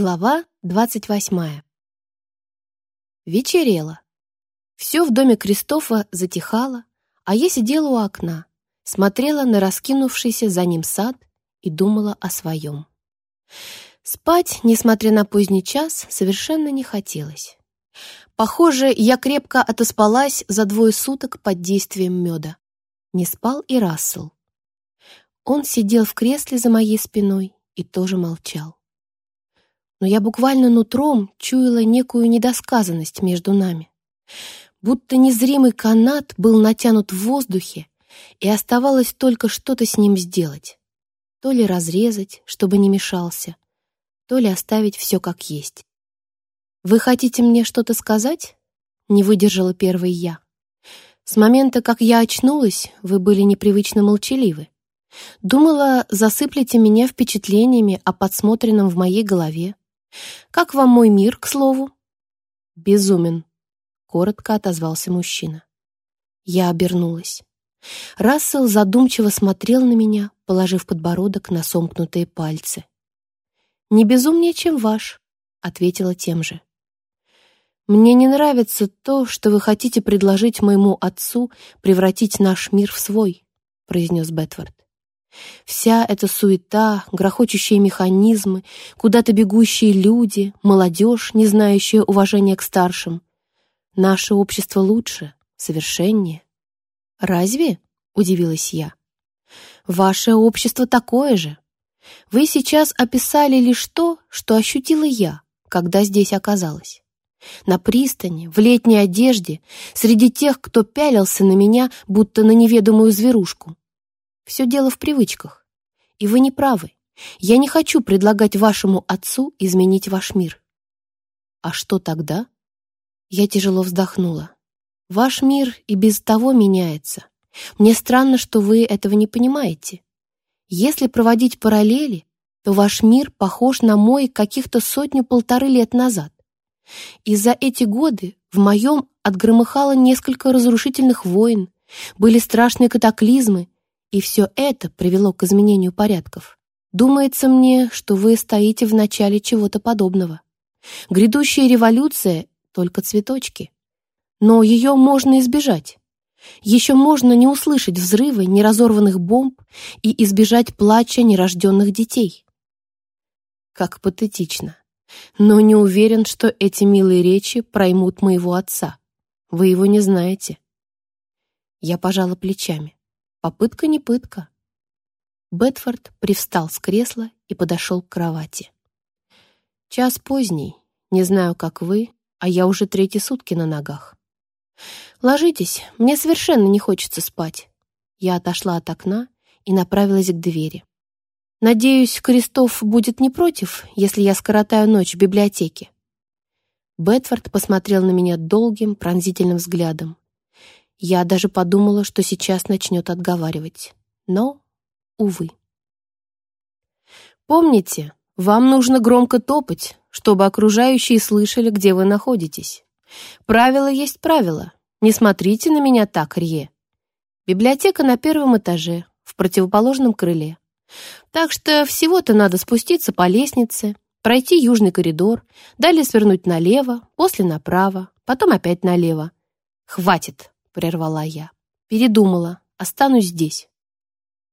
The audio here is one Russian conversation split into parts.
Глава двадцать восьмая. Вечерело. Все в доме Кристофа затихало, а я сидела у окна, смотрела на раскинувшийся за ним сад и думала о своем. Спать, несмотря на поздний час, совершенно не хотелось. Похоже, я крепко отоспалась за двое суток под действием меда. Не спал и Рассел. Он сидел в кресле за моей спиной и тоже молчал. Но я буквально нутром чуяла некую недосказанность между нами. Будто незримый канат был натянут в воздухе, и оставалось только что-то с ним сделать. То ли разрезать, чтобы не мешался, то ли оставить все как есть. «Вы хотите мне что-то сказать?» — не выдержала первой я. «С момента, как я очнулась, вы были непривычно молчаливы. Думала, засыплете меня впечатлениями о подсмотренном в моей голове. Как вам мой мир, к слову?» «Безумен», — коротко отозвался мужчина. Я обернулась. Рассел задумчиво смотрел на меня, положив подбородок на сомкнутые пальцы. «Не безумнее, чем ваш», — ответила тем же. «Мне не нравится то, что вы хотите предложить моему отцу превратить наш мир в свой», — произнес Бетфорд. «Вся эта суета, грохочущие механизмы, куда-то бегущие люди, молодежь, не знающая уважения к старшим. Наше общество лучше, совершеннее». «Разве?» — удивилась я. «Ваше общество такое же. Вы сейчас описали лишь то, что ощутила я, когда здесь оказалась. На пристани, в летней одежде, среди тех, кто пялился на меня, будто на неведомую зверушку. Все дело в привычках. И вы не правы. Я не хочу предлагать вашему отцу изменить ваш мир. А что тогда? Я тяжело вздохнула. Ваш мир и без того меняется. Мне странно, что вы этого не понимаете. Если проводить параллели, то ваш мир похож на мой каких-то сотню-полторы лет назад. И за эти годы в моем отгромыхало несколько разрушительных войн, были страшные катаклизмы, и все это привело к изменению порядков. Думается мне, что вы стоите в начале чего-то подобного. Грядущая революция — только цветочки. Но ее можно избежать. Еще можно не услышать взрывы неразорванных бомб и избежать плача нерожденных детей. Как патетично. Но не уверен, что эти милые речи проймут моего отца. Вы его не знаете. Я пожала плечами. Попытка не пытка. Бетфорд привстал с кресла и подошел к кровати. Час поздний. Не знаю, как вы, а я уже третьи сутки на ногах. Ложитесь, мне совершенно не хочется спать. Я отошла от окна и направилась к двери. Надеюсь, Крестов будет не против, если я скоротаю ночь в библиотеке. Бетфорд посмотрел на меня долгим, пронзительным взглядом. Я даже подумала, что сейчас начнет отговаривать. Но, увы. Помните, вам нужно громко топать, чтобы окружающие слышали, где вы находитесь. Правило есть правило. Не смотрите на меня так, Рье. Библиотека на первом этаже, в противоположном крыле. Так что всего-то надо спуститься по лестнице, пройти южный коридор, далее свернуть налево, после направо, потом опять налево. «Хватит!» — прервала я. Передумала, останусь здесь.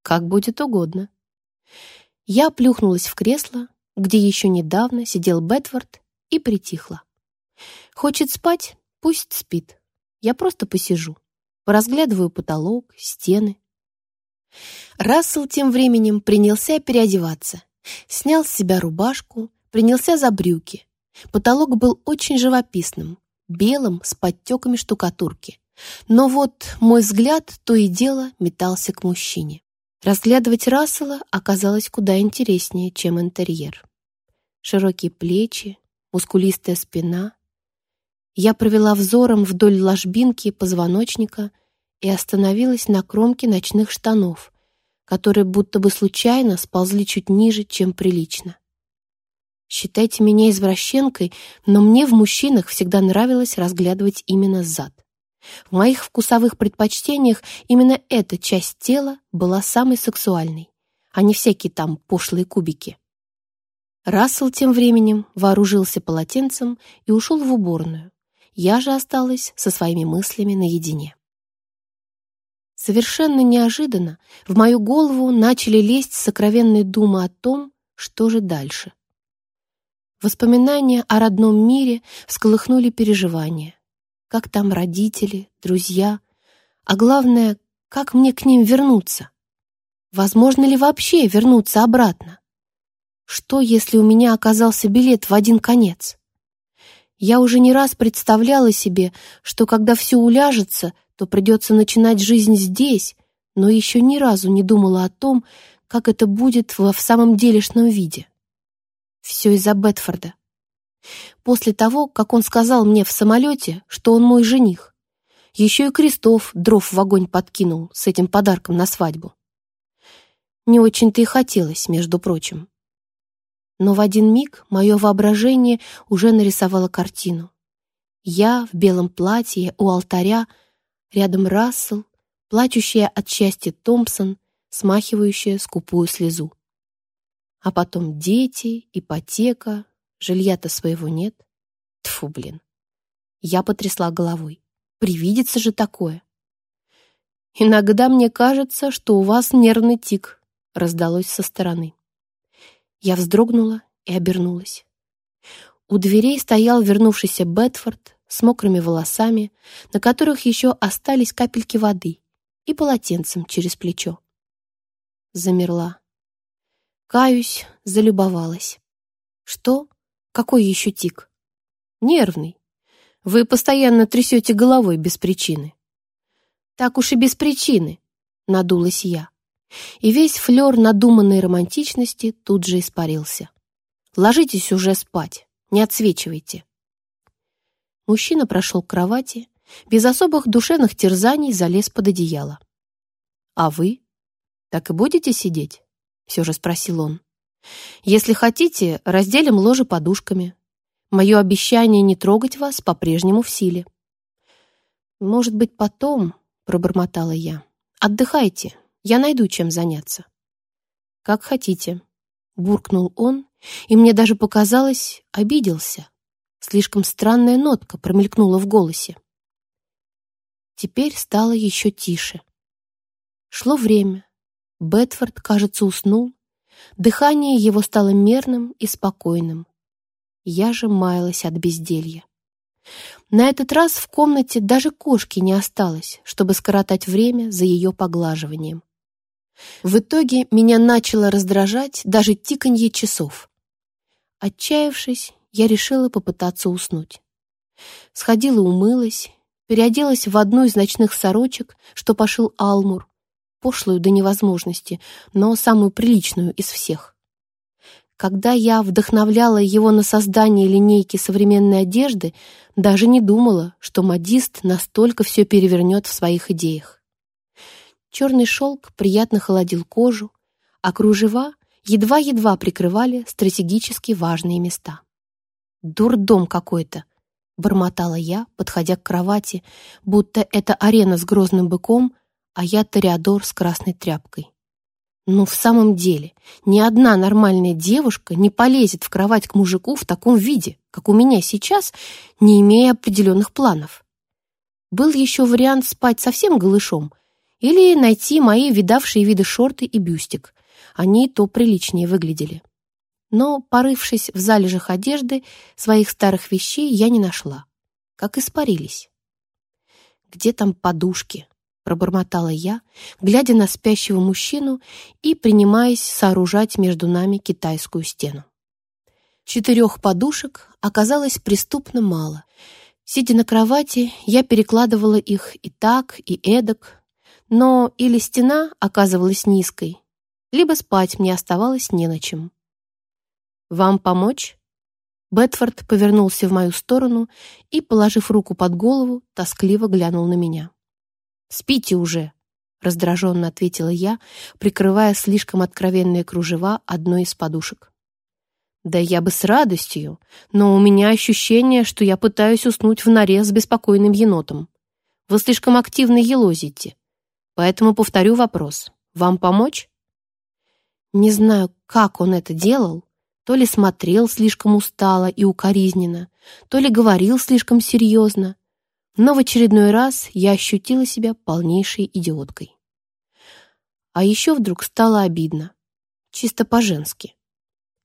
Как будет угодно. Я плюхнулась в кресло, где еще недавно сидел Бетфорд, и притихла. Хочет спать? Пусть спит. Я просто посижу, поразглядываю потолок, стены, Рассел тем временем принялся переодеваться. Снял с себя рубашку, принялся за брюки. Потолок был очень живописным, белым, с подтеками штукатурки. Но вот мой взгляд то и дело метался к мужчине. Разглядывать Рассела оказалось куда интереснее, чем интерьер. Широкие плечи, мускулистая спина. Я провела взором вдоль ложбинки позвоночника — и остановилась на кромке ночных штанов, которые будто бы случайно сползли чуть ниже, чем прилично. Считайте меня извращенкой, но мне в мужчинах всегда нравилось разглядывать именно зад. В моих вкусовых предпочтениях именно эта часть тела была самой сексуальной, а не всякие там пошлые кубики. Рассел тем временем вооружился полотенцем и ушел в уборную. Я же осталась со своими мыслями наедине. Совершенно неожиданно в мою голову начали лезть сокровенные думы о том, что же дальше. Воспоминания о родном мире всколыхнули переживания. Как там родители, друзья, а главное, как мне к ним вернуться? Возможно ли вообще вернуться обратно? Что, если у меня оказался билет в один конец? Я уже не раз представляла себе, что когда все уляжется, то придется начинать жизнь здесь, но еще ни разу не думала о том, как это будет во в самом делешном виде. Все из-за Бетфорда. После того, как он сказал мне в самолете, что он мой жених, еще и Крестов дров в огонь подкинул с этим подарком на свадьбу. Не очень-то и хотелось, между прочим. Но в один миг мое воображение уже нарисовало картину. Я в белом платье у алтаря, рядом Рассел, плачущая от счастья Томпсон, смахивающая скупую слезу. А потом дети, ипотека, жилья-то своего нет. Тфу, блин. Я потрясла головой. Привидится же такое. Иногда мне кажется, что у вас нервный тик, раздалось со стороны. Я вздрогнула и обернулась. У дверей стоял вернувшийся Бетфорд с мокрыми волосами, на которых еще остались капельки воды, и полотенцем через плечо. Замерла. Каюсь, залюбовалась. Что? Какой еще тик? Нервный. Вы постоянно трясете головой без причины. Так уж и без причины, надулась я и весь флер надуманной романтичности тут же испарился. «Ложитесь уже спать, не отсвечивайте». Мужчина прошел к кровати, без особых душевных терзаний залез под одеяло. «А вы? Так и будете сидеть?» — все же спросил он. «Если хотите, разделим ложе подушками. Мое обещание не трогать вас по-прежнему в силе». «Может быть, потом», — пробормотала я. «Отдыхайте, я найду чем заняться». «Как хотите», — буркнул он, и мне даже показалось, обиделся. Слишком странная нотка промелькнула в голосе. Теперь стало еще тише. Шло время. Бетфорд, кажется, уснул. Дыхание его стало мерным и спокойным. Я же маялась от безделья. На этот раз в комнате даже кошки не осталось, чтобы скоротать время за ее поглаживанием. В итоге меня начало раздражать даже тиканье часов. Отчаявшись, я решила попытаться уснуть. Сходила умылась, переоделась в одну из ночных сорочек, что пошил Алмур, пошлую до невозможности, но самую приличную из всех. Когда я вдохновляла его на создание линейки современной одежды, даже не думала, что модист настолько все перевернет в своих идеях. Черный шелк приятно холодил кожу, а кружева едва-едва прикрывали стратегически важные места. «Дурдом какой-то!» — бормотала я, подходя к кровати, будто это арена с грозным быком, а я Тореадор с красной тряпкой. Ну, в самом деле, ни одна нормальная девушка не полезет в кровать к мужику в таком виде, как у меня сейчас, не имея определенных планов. Был еще вариант спать совсем голышом — или найти мои видавшие виды шорты и бюстик. Они то приличнее выглядели. Но, порывшись в залежах одежды, своих старых вещей я не нашла. Как испарились. «Где там подушки?» — пробормотала я, глядя на спящего мужчину и принимаясь сооружать между нами китайскую стену. Четырех подушек оказалось преступно мало. Сидя на кровати, я перекладывала их и так, и эдак, но или стена оказывалась низкой, либо спать мне оставалось не на чем. «Вам помочь?» Бетфорд повернулся в мою сторону и, положив руку под голову, тоскливо глянул на меня. «Спите уже!» — раздраженно ответила я, прикрывая слишком откровенные кружева одной из подушек. «Да я бы с радостью, но у меня ощущение, что я пытаюсь уснуть в норе с беспокойным енотом. Вы слишком активно елозите. Поэтому повторю вопрос. Вам помочь? Не знаю, как он это делал, То ли смотрел слишком устало и укоризненно, то ли говорил слишком серьезно. Но в очередной раз я ощутила себя полнейшей идиоткой. А еще вдруг стало обидно. Чисто по-женски.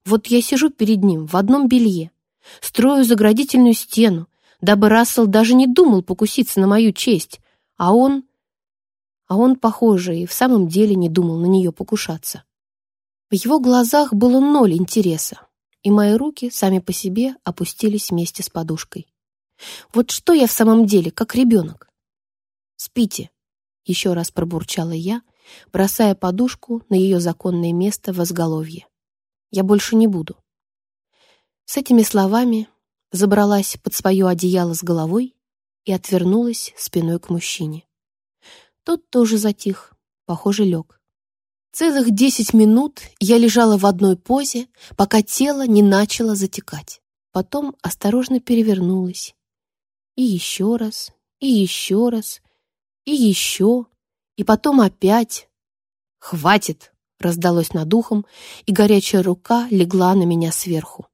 Вот я сижу перед ним в одном белье, строю заградительную стену, дабы Рассел даже не думал покуситься на мою честь, а он... А он, похоже, и в самом деле не думал на нее покушаться. В его глазах было ноль интереса, и мои руки сами по себе опустились вместе с подушкой. Вот что я в самом деле, как ребенок? «Спите», — еще раз пробурчала я, бросая подушку на ее законное место в изголовье. «Я больше не буду». С этими словами забралась под свое одеяло с головой и отвернулась спиной к мужчине. Тот тоже затих, похоже, лег. Целых десять минут я лежала в одной позе, пока тело не начало затекать. Потом осторожно перевернулась. И еще раз, и еще раз, и еще, и потом опять. «Хватит!» — раздалось над ухом, и горячая рука легла на меня сверху.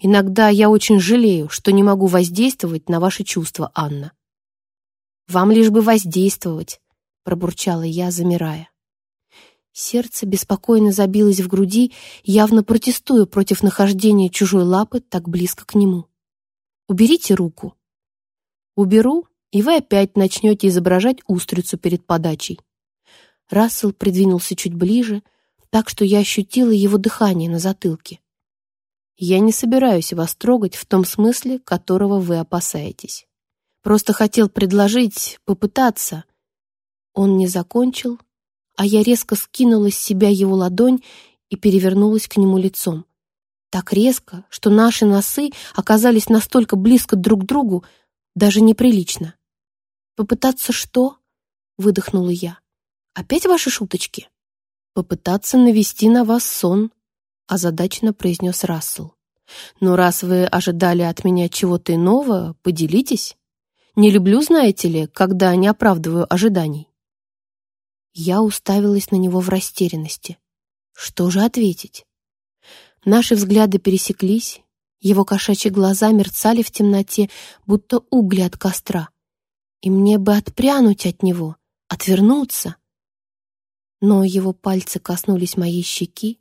«Иногда я очень жалею, что не могу воздействовать на ваши чувства, Анна». «Вам лишь бы воздействовать», — пробурчала я, замирая. Сердце беспокойно забилось в груди, явно протестуя против нахождения чужой лапы так близко к нему. «Уберите руку». «Уберу, и вы опять начнете изображать устрицу перед подачей». Рассел придвинулся чуть ближе, так что я ощутила его дыхание на затылке. «Я не собираюсь вас трогать в том смысле, которого вы опасаетесь. Просто хотел предложить попытаться». Он не закончил, а я резко скинула с себя его ладонь и перевернулась к нему лицом. Так резко, что наши носы оказались настолько близко друг к другу, даже неприлично. «Попытаться что?» — выдохнула я. «Опять ваши шуточки?» «Попытаться навести на вас сон», — озадаченно произнес Рассел. «Но раз вы ожидали от меня чего-то иного, поделитесь. Не люблю, знаете ли, когда не оправдываю ожиданий». Я уставилась на него в растерянности. Что же ответить? Наши взгляды пересеклись, его кошачьи глаза мерцали в темноте, будто угли от костра. И мне бы отпрянуть от него, отвернуться. Но его пальцы коснулись моей щеки,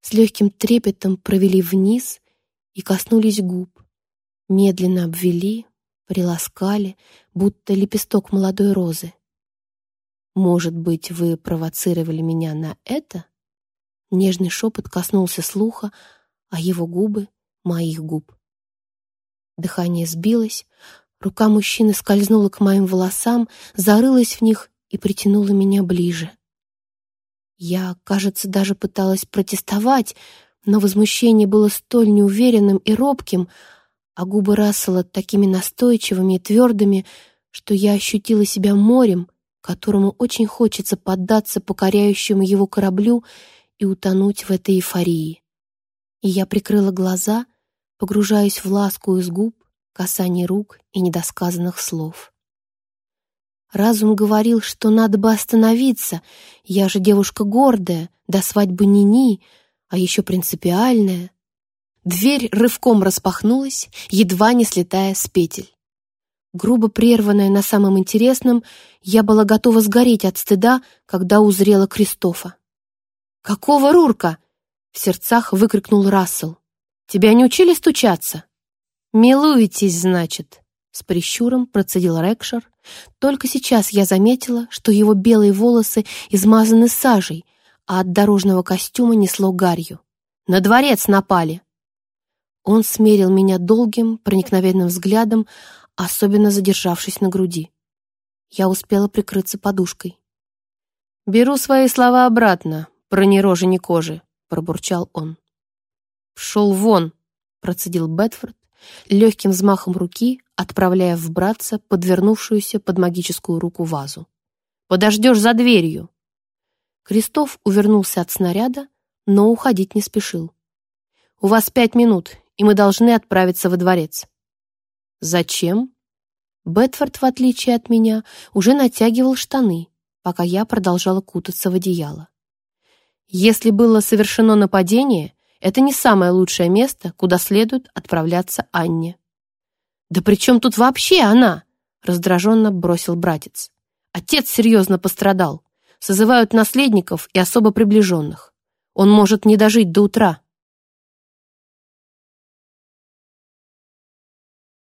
с легким трепетом провели вниз и коснулись губ, медленно обвели, приласкали, будто лепесток молодой розы. «Может быть, вы провоцировали меня на это?» Нежный шепот коснулся слуха, а его губы — моих губ. Дыхание сбилось, рука мужчины скользнула к моим волосам, зарылась в них и притянула меня ближе. Я, кажется, даже пыталась протестовать, но возмущение было столь неуверенным и робким, а губы Рассела такими настойчивыми и твердыми, что я ощутила себя морем, которому очень хочется поддаться покоряющему его кораблю и утонуть в этой эйфории. И я прикрыла глаза, погружаясь в ласку из губ, касание рук и недосказанных слов. Разум говорил, что надо бы остановиться, я же девушка гордая, до свадьбы ни-ни, а еще принципиальная. Дверь рывком распахнулась, едва не слетая с петель. Грубо прерванная на самом интересном, я была готова сгореть от стыда, когда узрела Кристофа. «Какого Рурка?» — в сердцах выкрикнул Рассел. «Тебя не учили стучаться?» «Милуетесь, значит», — с прищуром процедил Рекшер. Только сейчас я заметила, что его белые волосы измазаны сажей, а от дорожного костюма несло гарью. «На дворец напали!» Он смерил меня долгим, проникновенным взглядом, особенно задержавшись на груди. Я успела прикрыться подушкой. «Беру свои слова обратно, про ни рожи, ни кожи», — пробурчал он. «Пшел вон», — процедил Бетфорд, легким взмахом руки отправляя в братца подвернувшуюся под магическую руку вазу. «Подождешь за дверью!» Крестов увернулся от снаряда, но уходить не спешил. «У вас пять минут, и мы должны отправиться во дворец». «Зачем?» Бетфорд, в отличие от меня, уже натягивал штаны, пока я продолжала кутаться в одеяло. «Если было совершено нападение, это не самое лучшее место, куда следует отправляться Анне. «Да при чем тут вообще она?» — раздраженно бросил братец. «Отец серьезно пострадал. Созывают наследников и особо приближенных. Он может не дожить до утра».